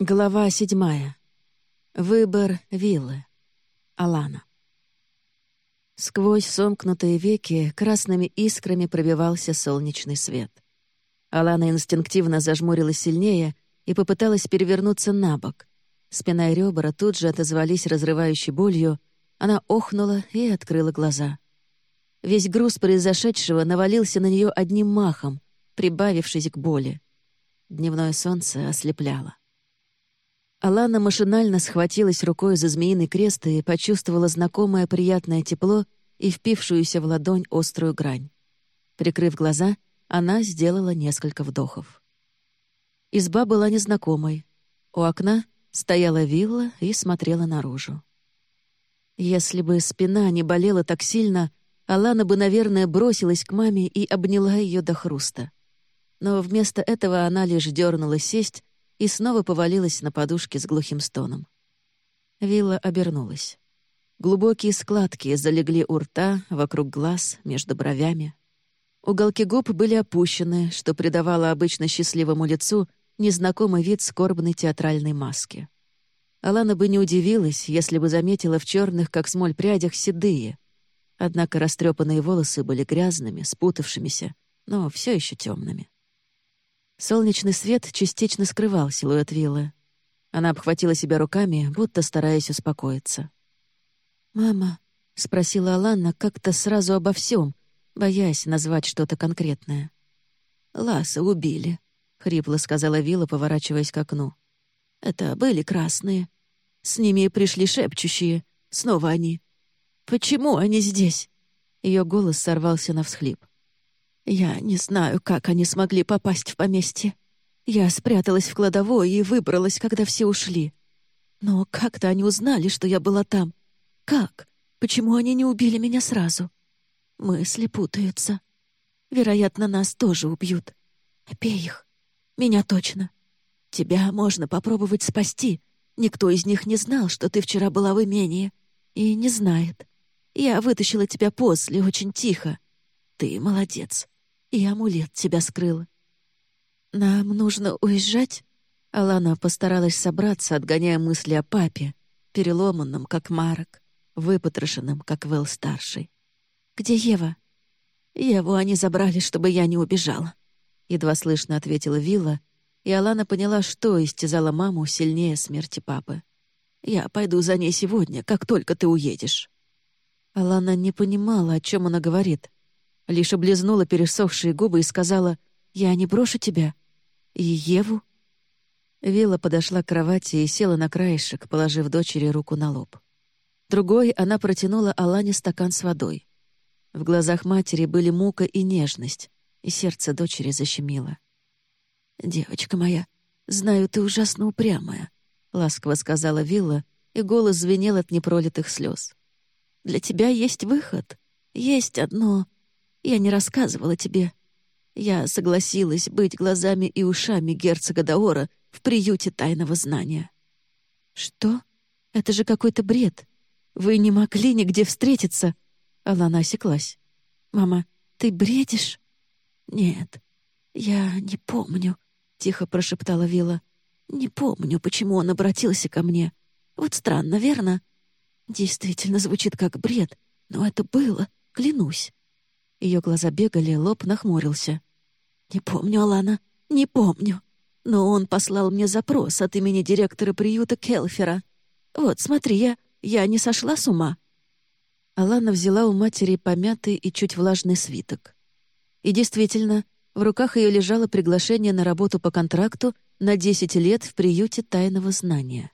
Глава седьмая. Выбор виллы. Алана. Сквозь сомкнутые веки красными искрами пробивался солнечный свет. Алана инстинктивно зажмурилась сильнее и попыталась перевернуться на бок. Спина и ребра тут же отозвались разрывающей болью, она охнула и открыла глаза. Весь груз произошедшего навалился на нее одним махом, прибавившись к боли. Дневное солнце ослепляло. Алана машинально схватилась рукой за змеиный крест и почувствовала знакомое приятное тепло и впившуюся в ладонь острую грань. Прикрыв глаза, она сделала несколько вдохов. Изба была незнакомой. У окна стояла вилла и смотрела наружу. Если бы спина не болела так сильно, Алана бы, наверное, бросилась к маме и обняла ее до хруста. Но вместо этого она лишь дернула сесть и снова повалилась на подушке с глухим стоном. Вилла обернулась. Глубокие складки залегли у рта, вокруг глаз, между бровями. Уголки губ были опущены, что придавало обычно счастливому лицу незнакомый вид скорбной театральной маски. Алана бы не удивилась, если бы заметила в черных, как смоль, прядях седые. Однако растрепанные волосы были грязными, спутавшимися, но все еще темными. Солнечный свет частично скрывал силуэт виллы. Она обхватила себя руками, будто стараясь успокоиться. «Мама», — спросила Алана как-то сразу обо всем, боясь назвать что-то конкретное. «Ласа убили», — хрипло сказала Вилла, поворачиваясь к окну. «Это были красные. С ними пришли шепчущие. Снова они. Почему они здесь?» Ее голос сорвался на всхлип. Я не знаю, как они смогли попасть в поместье. Я спряталась в кладовой и выбралась, когда все ушли. Но как-то они узнали, что я была там. Как? Почему они не убили меня сразу? Мысли путаются. Вероятно, нас тоже убьют. их. Меня точно. Тебя можно попробовать спасти. Никто из них не знал, что ты вчера была в имении. И не знает. Я вытащила тебя после, очень тихо. Ты молодец и амулет тебя скрыл. Нам нужно уезжать?» Алана постаралась собраться, отгоняя мысли о папе, переломанном, как Марок, выпотрошенном, как Вэл-старший. «Где Ева?» «Еву они забрали, чтобы я не убежала», — едва слышно ответила Вилла, и Алана поняла, что истязала маму сильнее смерти папы. «Я пойду за ней сегодня, как только ты уедешь». Алана не понимала, о чем она говорит, Лишь облизнула пересохшие губы и сказала «Я не брошу тебя». «И Еву?» Вилла подошла к кровати и села на краешек, положив дочери руку на лоб. Другой она протянула Алане стакан с водой. В глазах матери были мука и нежность, и сердце дочери защемило. «Девочка моя, знаю, ты ужасно упрямая», — ласково сказала Вилла, и голос звенел от непролитых слез. «Для тебя есть выход. Есть одно я не рассказывала тебе. Я согласилась быть глазами и ушами герцога Даора в приюте тайного знания». «Что? Это же какой-то бред. Вы не могли нигде встретиться?» Алана осеклась. «Мама, ты бредишь?» «Нет, я не помню», — тихо прошептала Вилла. «Не помню, почему он обратился ко мне. Вот странно, верно?» «Действительно звучит как бред, но это было, клянусь. Ее глаза бегали, лоб нахмурился. «Не помню, Алана, не помню. Но он послал мне запрос от имени директора приюта Келфера. Вот, смотри, я, я не сошла с ума». Алана взяла у матери помятый и чуть влажный свиток. И действительно, в руках ее лежало приглашение на работу по контракту на 10 лет в приюте тайного знания.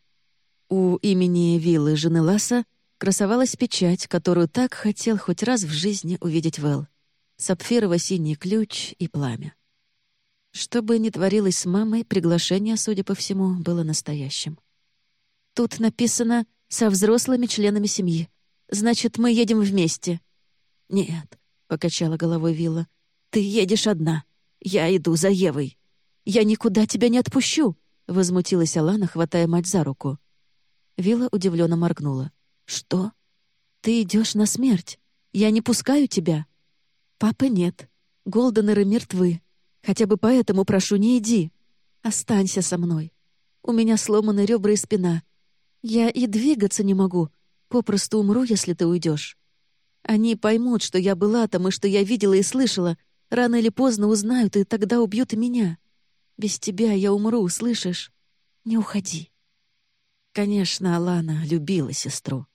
У имени виллы жены Ласа красовалась печать, которую так хотел хоть раз в жизни увидеть Вэл сапфирово-синий ключ и пламя. Что бы ни творилось с мамой, приглашение, судя по всему, было настоящим. Тут написано «со взрослыми членами семьи». Значит, мы едем вместе. «Нет», — покачала головой Вилла, — «ты едешь одна. Я иду за Евой. Я никуда тебя не отпущу», — возмутилась Алана, хватая мать за руку. Вилла удивленно моргнула. «Что? Ты идешь на смерть. Я не пускаю тебя». «Папы нет. Голденеры мертвы. Хотя бы поэтому прошу, не иди. Останься со мной. У меня сломаны ребра и спина. Я и двигаться не могу. Попросту умру, если ты уйдешь. Они поймут, что я была там и что я видела и слышала. Рано или поздно узнают, и тогда убьют и меня. Без тебя я умру, слышишь? Не уходи». Конечно, Алана любила сестру.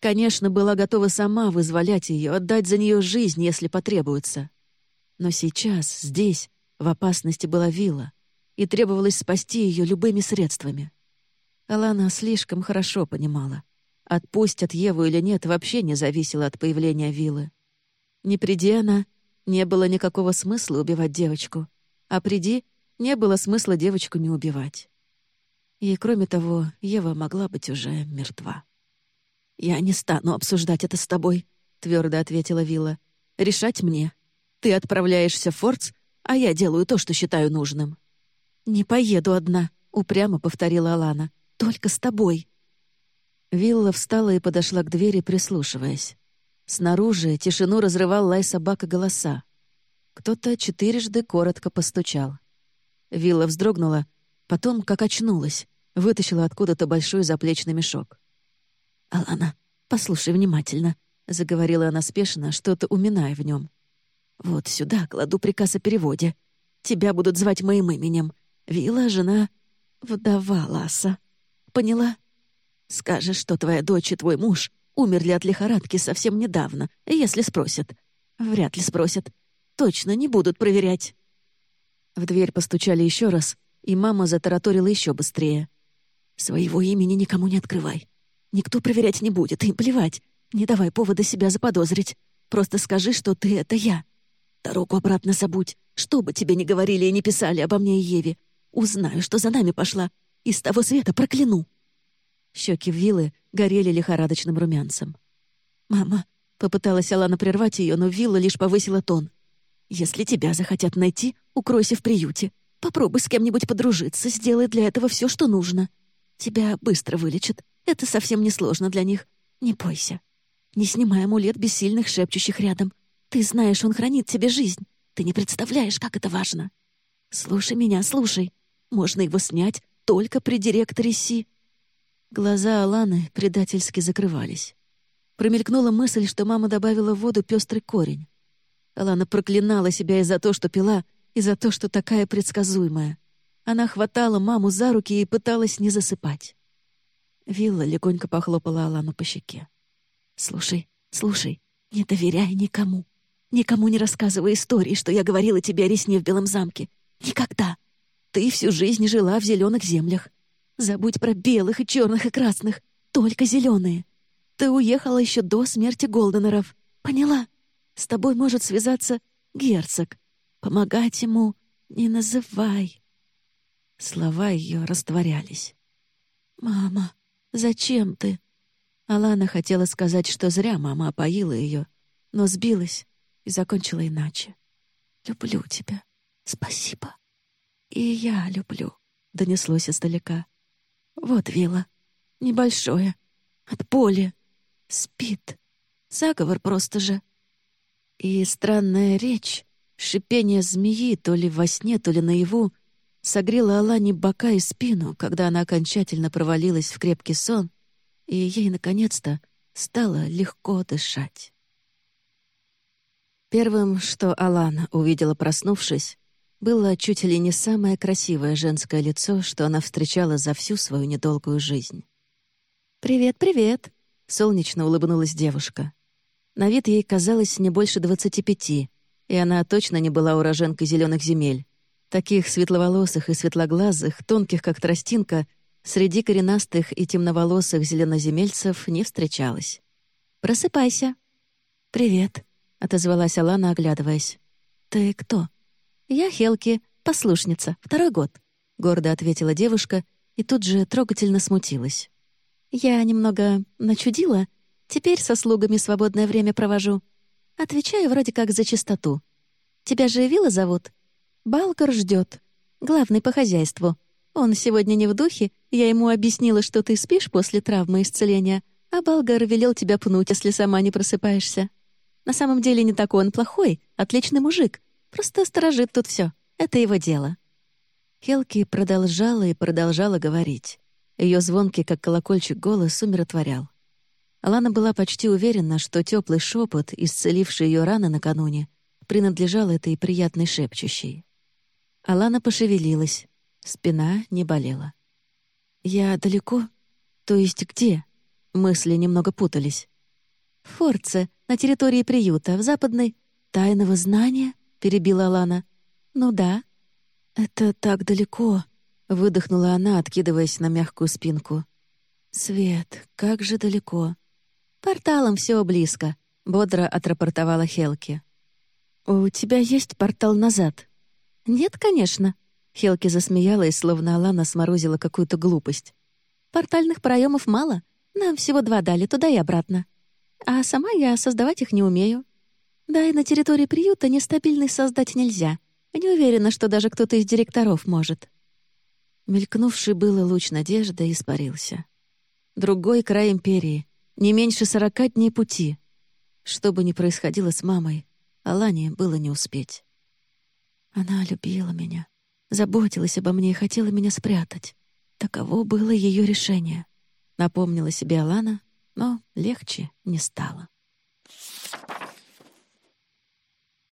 Конечно, была готова сама вызволять ее, отдать за нее жизнь, если потребуется. Но сейчас, здесь, в опасности была вилла, и требовалось спасти ее любыми средствами. Алана слишком хорошо понимала. Отпустят Еву или нет, вообще не зависело от появления виллы. Не приди она, не было никакого смысла убивать девочку. А приди, не было смысла девочку не убивать. И, кроме того, Ева могла быть уже мертва. «Я не стану обсуждать это с тобой», — твердо ответила Вилла. «Решать мне. Ты отправляешься в Фордс, а я делаю то, что считаю нужным». «Не поеду одна», — упрямо повторила Алана. «Только с тобой». Вилла встала и подошла к двери, прислушиваясь. Снаружи тишину разрывал лай собак и голоса. Кто-то четырежды коротко постучал. Вилла вздрогнула, потом, как очнулась, вытащила откуда-то большой заплечный мешок. «Алана, послушай внимательно», — заговорила она спешно, что-то уминая в нем. «Вот сюда кладу приказ о переводе. Тебя будут звать моим именем. Вилла, жена, вдова Ласа. Поняла? Скажешь, что твоя дочь и твой муж умерли от лихорадки совсем недавно, если спросят. Вряд ли спросят. Точно не будут проверять». В дверь постучали еще раз, и мама затараторила еще быстрее. «Своего имени никому не открывай. Никто проверять не будет, им плевать. Не давай повода себя заподозрить. Просто скажи, что ты — это я. Дорогу обратно забудь. Что бы тебе ни говорили и не писали обо мне и Еве. Узнаю, что за нами пошла. И с того света прокляну». Щеки Виллы горели лихорадочным румянцем. «Мама», — попыталась Алана прервать ее, но Вилла лишь повысила тон. «Если тебя захотят найти, укройся в приюте. Попробуй с кем-нибудь подружиться, сделай для этого все, что нужно. Тебя быстро вылечат. Это совсем несложно для них. Не бойся. Не снимай амулет бессильных шепчущих рядом. Ты знаешь, он хранит тебе жизнь. Ты не представляешь, как это важно. Слушай меня, слушай. Можно его снять только при директоре Си. Глаза Аланы предательски закрывались. Промелькнула мысль, что мама добавила в воду пестрый корень. Алана проклинала себя и за то, что пила, и за то, что такая предсказуемая. Она хватала маму за руки и пыталась не засыпать. Вилла легонько похлопала Алану по щеке. «Слушай, слушай, не доверяй никому. Никому не рассказывай истории, что я говорила тебе о ресне в Белом замке. Никогда. Ты всю жизнь жила в зеленых землях. Забудь про белых и черных и красных. Только зеленые. Ты уехала еще до смерти Голденеров. Поняла? С тобой может связаться герцог. Помогать ему не называй. Слова ее растворялись. «Мама», Зачем ты?» Алана хотела сказать, что зря мама опоила ее, но сбилась и закончила иначе. «Люблю тебя. Спасибо». «И я люблю», — донеслось издалека. «Вот вилла. Небольшое. От поля. Спит. Заговор просто же». И странная речь, шипение змеи то ли во сне, то ли наяву, согрела Алане бока и спину, когда она окончательно провалилась в крепкий сон, и ей, наконец-то, стало легко дышать. Первым, что Алана увидела, проснувшись, было чуть ли не самое красивое женское лицо, что она встречала за всю свою недолгую жизнь. «Привет, привет!» — солнечно улыбнулась девушка. На вид ей казалось не больше двадцати пяти, и она точно не была уроженкой зеленых земель. Таких светловолосых и светлоглазых, тонких, как тростинка, среди коренастых и темноволосых зеленоземельцев не встречалось. «Просыпайся». «Привет», — отозвалась Алана, оглядываясь. «Ты кто?» «Я Хелки, послушница, второй год», — гордо ответила девушка и тут же трогательно смутилась. «Я немного начудила, теперь со слугами свободное время провожу. Отвечаю вроде как за чистоту. Тебя же Вилла зовут?» Балкар ждет. Главный по хозяйству. Он сегодня не в духе, я ему объяснила, что ты спишь после травмы исцеления, а Балгар велел тебя пнуть, если сама не просыпаешься. На самом деле не такой он плохой, отличный мужик. Просто сторожит тут все. Это его дело». Хелки продолжала и продолжала говорить. Ее звонкий, как колокольчик, голос умиротворял. Алана была почти уверена, что теплый шепот, исцеливший ее раны накануне, принадлежал этой приятной шепчущей. Алана пошевелилась. Спина не болела. «Я далеко? То есть где?» Мысли немного путались. «В Форце, на территории приюта, в западной...» «Тайного знания?» — перебила Алана. «Ну да». «Это так далеко», — выдохнула она, откидываясь на мягкую спинку. «Свет, как же далеко». «Порталом все близко», — бодро отрапортовала Хелки. «У тебя есть портал назад?» «Нет, конечно». Хелки засмеялась, словно Алана сморозила какую-то глупость. «Портальных проемов мало. Нам всего два дали, туда и обратно. А сама я создавать их не умею. Да и на территории приюта нестабильность создать нельзя. Не уверена, что даже кто-то из директоров может». Мелькнувший было луч надежды испарился. Другой край империи, не меньше сорока дней пути. Что бы ни происходило с мамой, Алане было не успеть. Она любила меня, заботилась обо мне и хотела меня спрятать. Таково было ее решение. Напомнила себе Алана, но легче не стало.